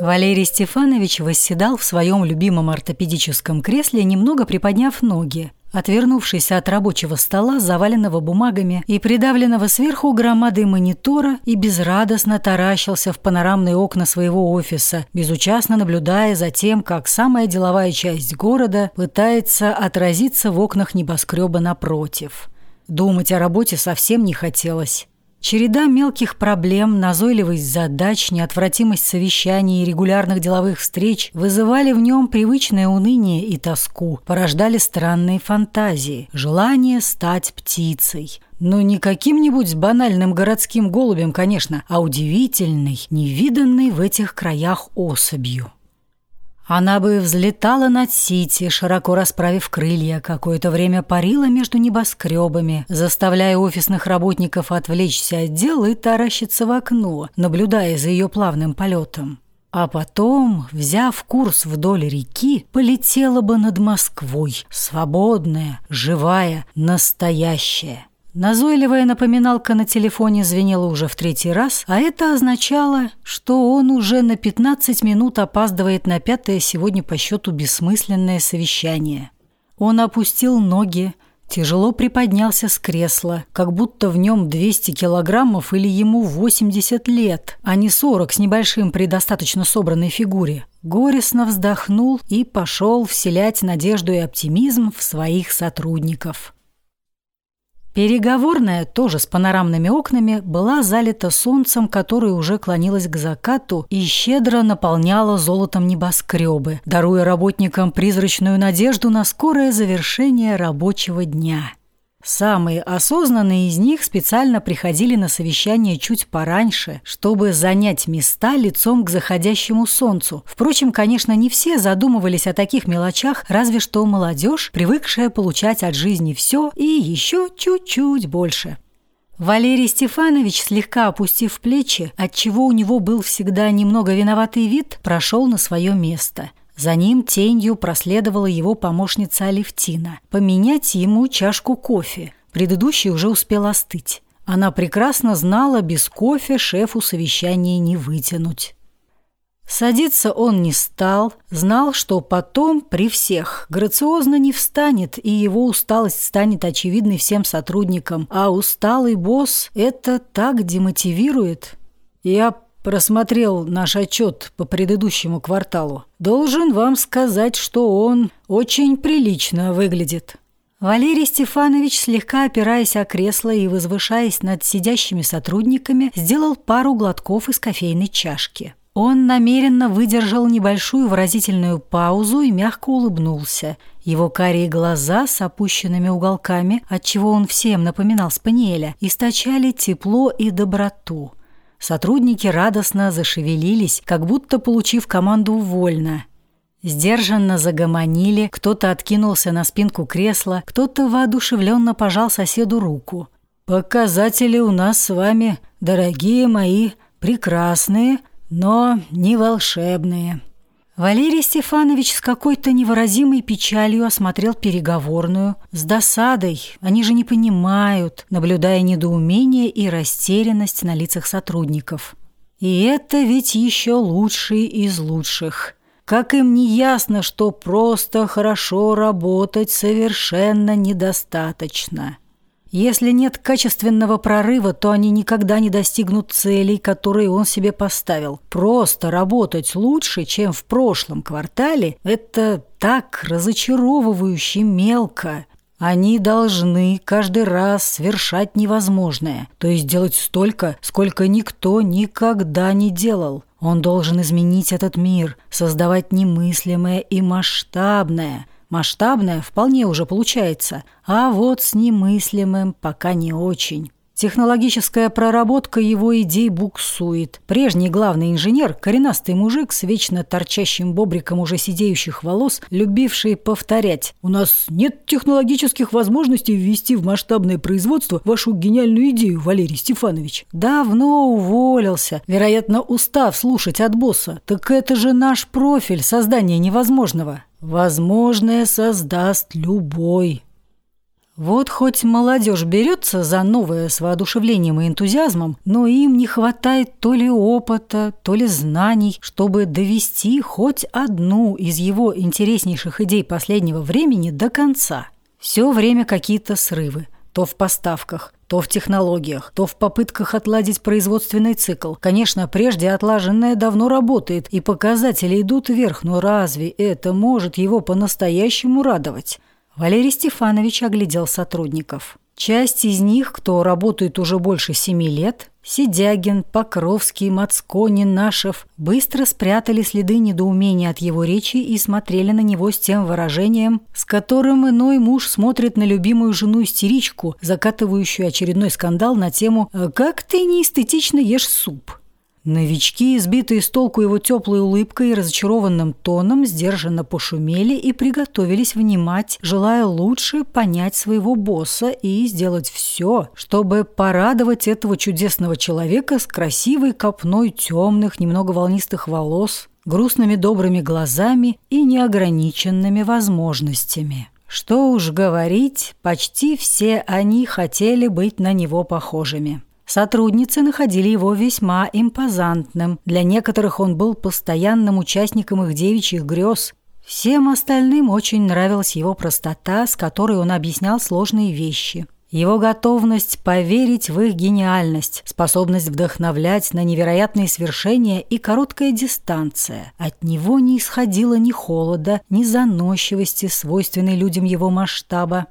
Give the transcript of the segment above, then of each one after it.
Валерий Стефанович восседал в своем любимом ортопедическом кресле, немного приподняв ноги. Отвернувшись от рабочего стола, заваленного бумагами и придавленного сверху громадой монитора, и безрадостно таращился в панорамные окна своего офиса, безучастно наблюдая за тем, как самая деловая часть города пытается отразиться в окнах небоскреба напротив. Думать о работе совсем не хотелось. Череда мелких проблем, назойливость задач, неотвратимость совещаний и регулярных деловых встреч вызывали в нем привычное уныние и тоску, порождали странные фантазии, желание стать птицей. Но не каким-нибудь банальным городским голубем, конечно, а удивительной, невиданной в этих краях особью. Она бы взлетала над Сити, широко расправив крылья, какое-то время парила между небоскребами, заставляя офисных работников отвлечься от дел и таращиться в окно, наблюдая за ее плавным полетом. А потом, взяв курс вдоль реки, полетела бы над Москвой, свободная, живая, настоящая. Назойливая напоминалка на телефоне звенела уже в третий раз, а это означало, что он уже на 15 минут опаздывает на пятое сегодня по счету бессмысленное совещание. Он опустил ноги, тяжело приподнялся с кресла, как будто в нем 200 килограммов или ему 80 лет, а не 40 с небольшим при достаточно собранной фигуре. Горестно вздохнул и пошел вселять надежду и оптимизм в своих сотрудников. Переговорная, тоже с панорамными окнами, была залита солнцем, которое уже клонилось к закату и щедро наполняло золотом небоскребы, даруя работникам призрачную надежду на скорое завершение рабочего дня. Самые осознанные из них специально приходили на совещание чуть пораньше, чтобы занять места лицом к заходящему солнцу. Впрочем, конечно, не все задумывались о таких мелочах, разве что молодежь, привыкшая получать от жизни все и еще чуть-чуть больше. Валерий Стефанович, слегка опустив плечи, отчего у него был всегда немного виноватый вид, прошел на свое место – за ним тенью проследовала его помощница Алевтина. Поменять ему чашку кофе. Предыдущий уже успел остыть. Она прекрасно знала, без кофе шефу совещание не вытянуть. Садиться он не стал, знал, что потом при всех грациозно не встанет, и его усталость станет очевидной всем сотрудникам, а усталый босс это так демотивирует. Я просмотрел наш отчет по предыдущему кварталу. Должен вам сказать, что он очень прилично выглядит». Валерий Стефанович, слегка опираясь о кресло и возвышаясь над сидящими сотрудниками, сделал пару глотков из кофейной чашки. Он намеренно выдержал небольшую выразительную паузу и мягко улыбнулся. Его карие глаза с опущенными уголками, отчего он всем напоминал Спаниеля, источали тепло и доброту. Сотрудники радостно зашевелились, как будто получив команду «вольно». Сдержанно загомонили, кто-то откинулся на спинку кресла, кто-то воодушевленно пожал соседу руку. «Показатели у нас с вами, дорогие мои, прекрасные, но не волшебные». Валерий Стефанович с какой-то невыразимой печалью осмотрел переговорную. С досадой, они же не понимают, наблюдая недоумение и растерянность на лицах сотрудников. И это ведь еще лучшие из лучших. Как им не ясно, что просто хорошо работать совершенно недостаточно. Если нет качественного прорыва, то они никогда не достигнут целей, которые он себе поставил. Просто работать лучше, чем в прошлом квартале, это так разочаровывающе мелко. Они должны каждый раз совершать невозможное, то есть делать столько, сколько никто никогда не делал. Он должен изменить этот мир, создавать немыслимое и масштабное – Масштабное вполне уже получается, а вот с немыслимым пока не очень. Технологическая проработка его идей буксует. Прежний главный инженер, коренастый мужик с вечно торчащим бобриком уже сидеющих волос, любивший повторять «У нас нет технологических возможностей ввести в масштабное производство вашу гениальную идею, Валерий Стефанович». Давно уволился, вероятно, устав слушать от босса. Так это же наш профиль создания невозможного. Возможное создаст любой. Вот хоть молодежь берется за новое с воодушевлением и энтузиазмом, но им не хватает то ли опыта, то ли знаний, чтобы довести хоть одну из его интереснейших идей последнего времени до конца. Все время какие-то срывы. То в поставках, то в технологиях, то в попытках отладить производственный цикл. Конечно, прежде отлаженное давно работает, и показатели идут вверх, но разве это может его по-настоящему радовать? Валерий Стефанович оглядел сотрудников. Часть из них, кто работает уже больше семи лет, Сидягин, Покровский, Мацкони, Нашев, быстро спрятали следы недоумения от его речи и смотрели на него с тем выражением, с которым иной муж смотрит на любимую жену-истеричку, закатывающую очередной скандал на тему «Как ты неэстетично ешь суп?». Новички, избитые с толку его теплой улыбкой и разочарованным тоном, сдержанно пошумели и приготовились внимать, желая лучше понять своего босса и сделать все, чтобы порадовать этого чудесного человека с красивой копной темных, немного волнистых волос, грустными добрыми глазами и неограниченными возможностями. Что уж говорить, почти все они хотели быть на него похожими. Сотрудницы находили его весьма импозантным. Для некоторых он был постоянным участником их девичьих грез. Всем остальным очень нравилась его простота, с которой он объяснял сложные вещи. Его готовность поверить в их гениальность, способность вдохновлять на невероятные свершения и короткая дистанция. От него не исходило ни холода, ни заносчивости, свойственной людям его масштаба.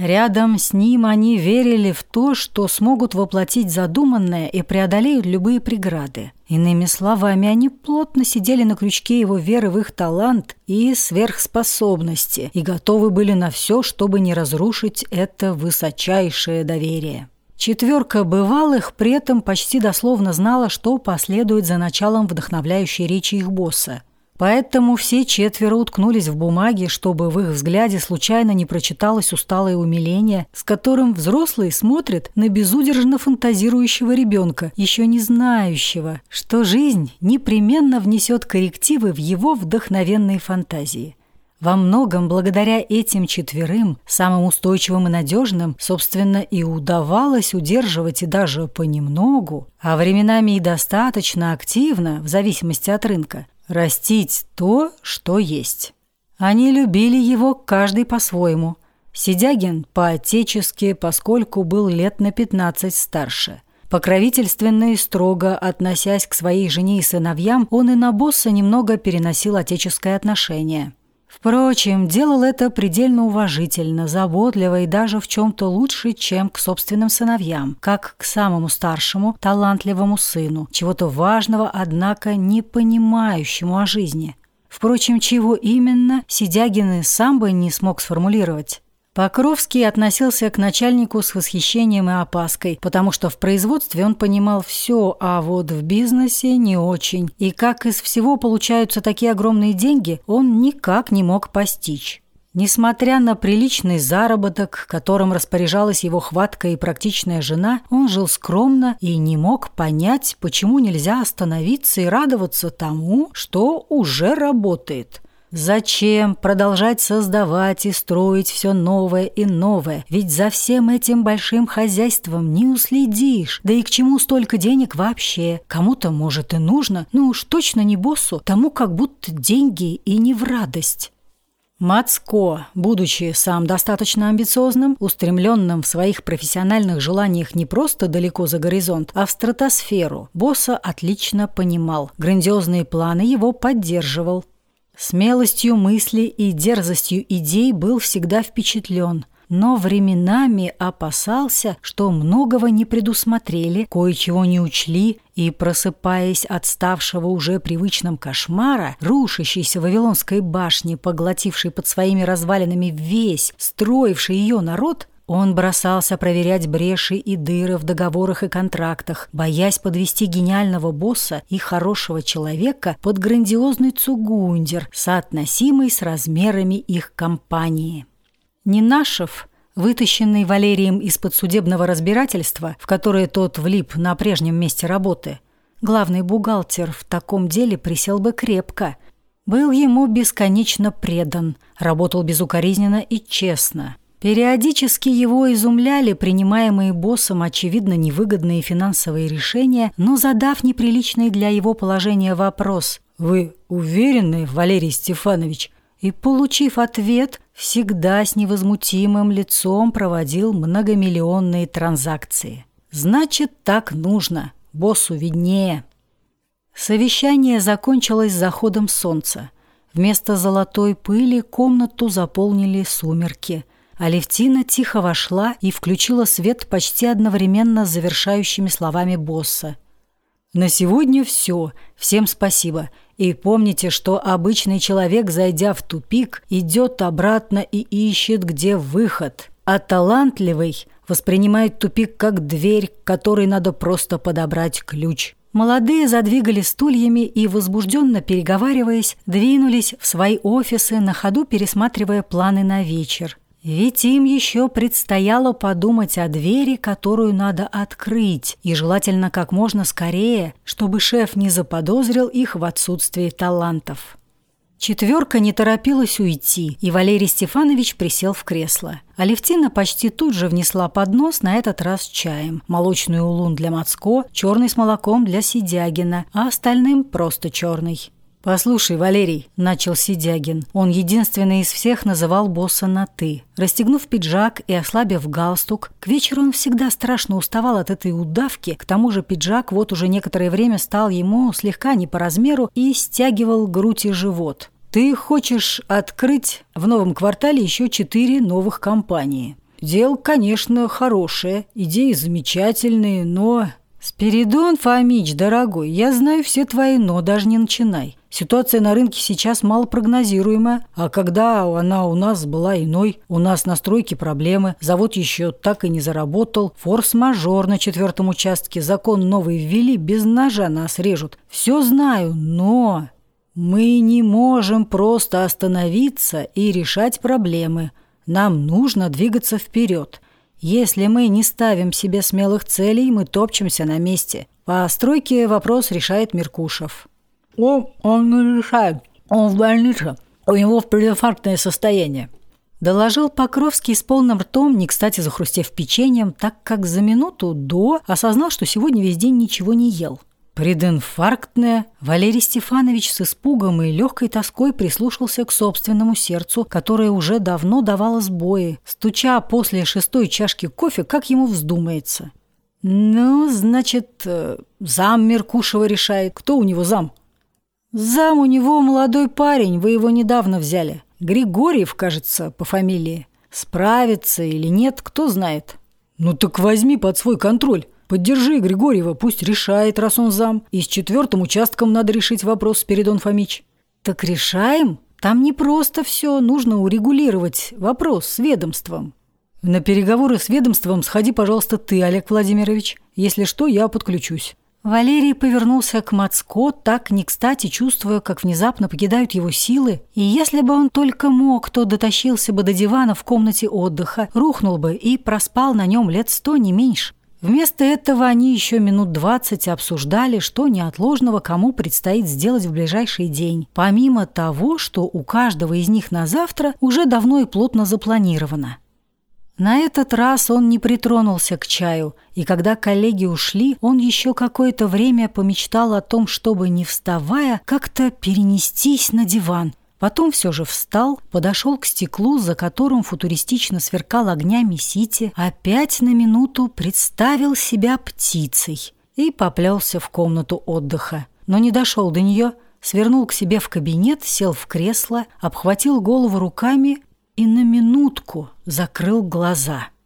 Рядом с ним они верили в то, что смогут воплотить задуманное и преодолеют любые преграды. Иными словами, они плотно сидели на крючке его веры в их талант и сверхспособности и готовы были на все, чтобы не разрушить это высочайшее доверие. Четверка бывалых при этом почти дословно знала, что последует за началом вдохновляющей речи их босса – Поэтому все четверо уткнулись в бумаги, чтобы в их взгляде случайно не прочиталось усталое умиление, с которым взрослый смотрит на безудержно фантазирующего ребенка, еще не знающего, что жизнь непременно внесет коррективы в его вдохновенные фантазии. Во многом благодаря этим четверым, самым устойчивым и надежным, собственно, и удавалось удерживать и даже понемногу, а временами и достаточно активно, в зависимости от рынка, растить то, что есть. Они любили его каждый по-своему. Сидягин по-отечески, поскольку был лет на 15 старше. Покровительственно и строго относясь к своей жене и сыновьям, он и на босса немного переносил отеческое отношение – Впрочем, делал это предельно уважительно, заботливо и даже в чем-то лучше, чем к собственным сыновьям, как к самому старшему, талантливому сыну, чего-то важного, однако не понимающему о жизни. Впрочем, чего именно, Сидягин и сам бы не смог сформулировать. Покровский относился к начальнику с восхищением и опаской, потому что в производстве он понимал все, а вот в бизнесе не очень. И как из всего получаются такие огромные деньги, он никак не мог постичь. Несмотря на приличный заработок, которым распоряжалась его хваткая и практичная жена, он жил скромно и не мог понять, почему нельзя остановиться и радоваться тому, что уже работает – Зачем продолжать создавать и строить все новое и новое? Ведь за всем этим большим хозяйством не уследишь. Да и к чему столько денег вообще? Кому-то, может, и нужно, но уж точно не боссу, тому как будто деньги и не в радость. Мацко, будучи сам достаточно амбициозным, устремленным в своих профессиональных желаниях не просто далеко за горизонт, а в стратосферу, босса отлично понимал. Грандиозные планы его поддерживал. Смелостью мысли и дерзостью идей был всегда впечатлен, но временами опасался, что многого не предусмотрели, кое-чего не учли, и, просыпаясь от ставшего уже привычным кошмара, рушащейся Вавилонской башни, поглотившей под своими развалинами весь строивший ее народ, он бросался проверять бреши и дыры в договорах и контрактах, боясь подвести гениального босса и хорошего человека под грандиозный цугундер, соотносимый с размерами их компании. Нинашев, вытащенный Валерием из-под судебного разбирательства, в которое тот влип на прежнем месте работы, главный бухгалтер в таком деле присел бы крепко, был ему бесконечно предан, работал безукоризненно и честно – Периодически его изумляли принимаемые боссом очевидно невыгодные финансовые решения, но задав неприличный для его положения вопрос «Вы уверены, Валерий Стефанович?» и, получив ответ, всегда с невозмутимым лицом проводил многомиллионные транзакции. «Значит, так нужно. Боссу виднее». Совещание закончилось заходом солнца. Вместо золотой пыли комнату заполнили сумерки. Алевтина тихо вошла и включила свет почти одновременно с завершающими словами босса. «На сегодня все. Всем спасибо. И помните, что обычный человек, зайдя в тупик, идет обратно и ищет, где выход. А талантливый воспринимает тупик как дверь, к которой надо просто подобрать ключ». Молодые задвигали стульями и, возбужденно переговариваясь, двинулись в свои офисы, на ходу пересматривая планы на вечер. Ведь им еще предстояло подумать о двери, которую надо открыть, и желательно как можно скорее, чтобы шеф не заподозрил их в отсутствии талантов. Четверка не торопилась уйти, и Валерий Стефанович присел в кресло. Алевтина почти тут же внесла поднос, на этот раз чаем. Молочный улун для Мацко, черный с молоком для Сидягина, а остальным просто черный. «Послушай, Валерий», – начал Сидягин. Он единственный из всех называл босса на «ты». Расстегнув пиджак и ослабив галстук, к вечеру он всегда страшно уставал от этой удавки, к тому же пиджак вот уже некоторое время стал ему слегка не по размеру и стягивал грудь и живот. «Ты хочешь открыть в новом квартале еще четыре новых компании. Дело, конечно, хорошее, идеи замечательные, но «Спиридон Фомич, дорогой, я знаю все твои «но», даже не начинай. Ситуация на рынке сейчас малопрогнозируемая, а когда она у нас была иной, у нас на стройке проблемы, завод еще так и не заработал, форс-мажор на четвертом участке, закон новый ввели, без ножа нас режут. Все знаю, но мы не можем просто остановиться и решать проблемы. Нам нужно двигаться вперед». Если мы не ставим себе смелых целей, мы топчемся на месте. По стройке вопрос решает Меркушев. Он, он не решает. Он в больнице. У него прединфарктное состояние. Доложил Покровский с полным ртом, не кстати захрустев печеньем, так как за минуту до осознал, что сегодня весь день ничего не ел. Прединфарктная, Валерий Стефанович с испугом и легкой тоской прислушался к собственному сердцу, которое уже давно давало сбои, стуча после шестой чашки кофе, как ему вздумается. «Ну, значит, э, зам Меркушева решает. Кто у него зам?» «Зам у него молодой парень, вы его недавно взяли. Григорьев, кажется, по фамилии. Справится или нет, кто знает». «Ну так возьми под свой контроль». Поддержи Григорьева, пусть решает, раз он зам. И с четвертым участком надо решить вопрос, Спиридон Фомич. Так решаем? Там не просто все, нужно урегулировать вопрос с ведомством. На переговоры с ведомством сходи, пожалуйста, ты, Олег Владимирович. Если что, я подключусь. Валерий повернулся к Мацко, так не кстати чувствуя, как внезапно покидают его силы, и если бы он только мог, то дотащился бы до дивана в комнате отдыха, рухнул бы и проспал на нем лет сто, не меньше. Вместо этого они еще минут двадцать обсуждали, что неотложного кому предстоит сделать в ближайший день, помимо того, что у каждого из них на завтра уже давно и плотно запланировано. На этот раз он не притронулся к чаю, и когда коллеги ушли, он еще какое-то время помечтал о том, чтобы, не вставая, как-то перенестись на диван, Потом все же встал, подошел к стеклу, за которым футуристично сверкал огнями Сити, опять на минуту представил себя птицей и поплелся в комнату отдыха. Но не дошел до нее, свернул к себе в кабинет, сел в кресло, обхватил голову руками и на минутку закрыл глаза –